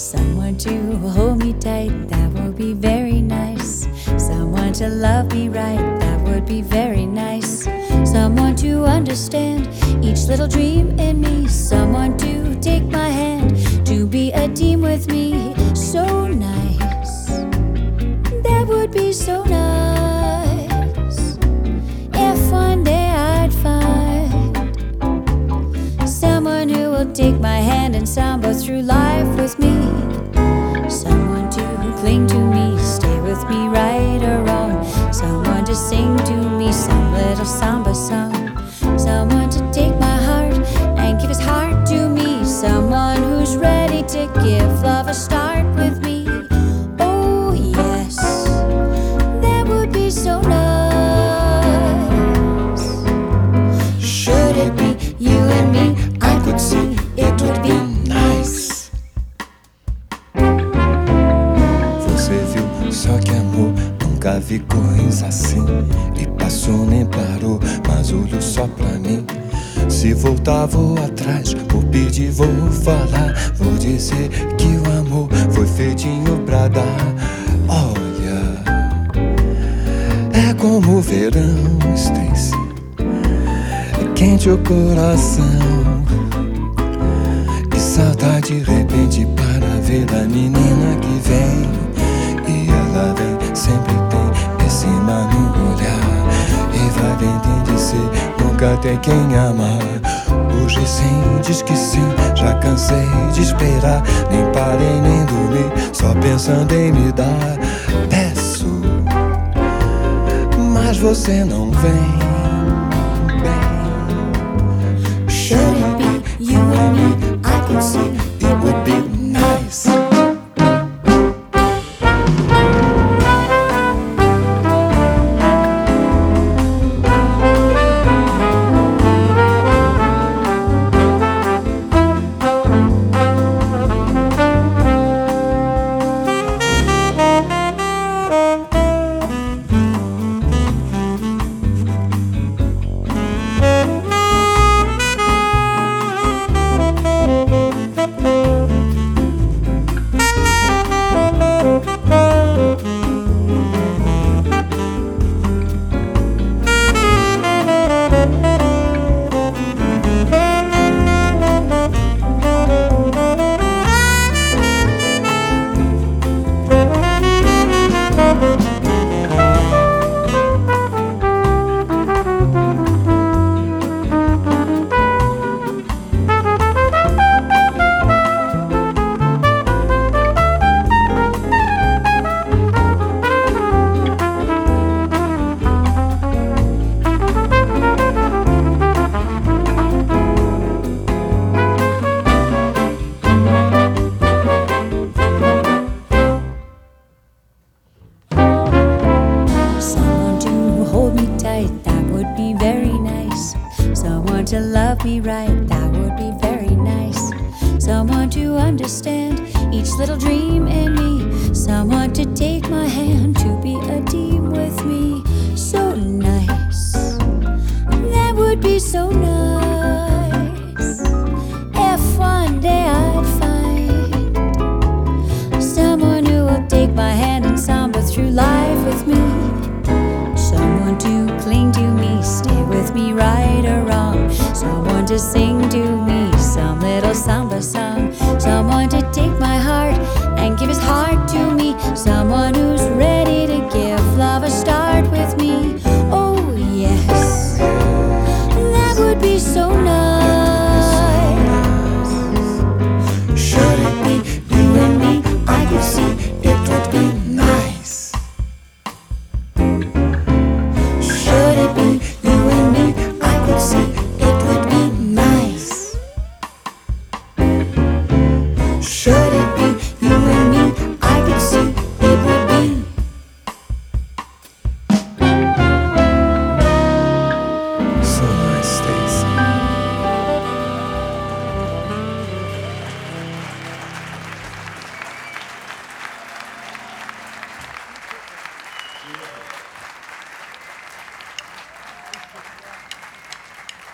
Someone to hold me tight, that would be very nice. Someone to love me right, that would be very nice. Someone to understand each little dream in me. Someone to take my hand, to be a team with me. So nice. That would be so nice. If one day I'd find someone who will take my hand and samba through life with me. Cling to me, stay with me right or wrong. Someone to sing to me some little samba song. Someone to take my heart and give his heart to me. Someone who's ready to give love a start nunca vi coisa assim. E passou nem parou, mas olhou só pra mim. Se voltar, vou atrás, vou pedir, vou falar. Vou dizer que o amor foi feitinho pra dar. Olha, é como o verão, Stacy. Quente o coração. E salta de repente para ver a menina que vem. Nunca tem quem amar. Hoje sim, diz que sim, já cansei de esperar. Nem parei nem dormi, só pensando em me dar. Peço, mas você não vem. Me right, that would be very nice. Someone to understand each little dream in me. Someone to take my hand, to be a team with me. just sing to me some little samba song.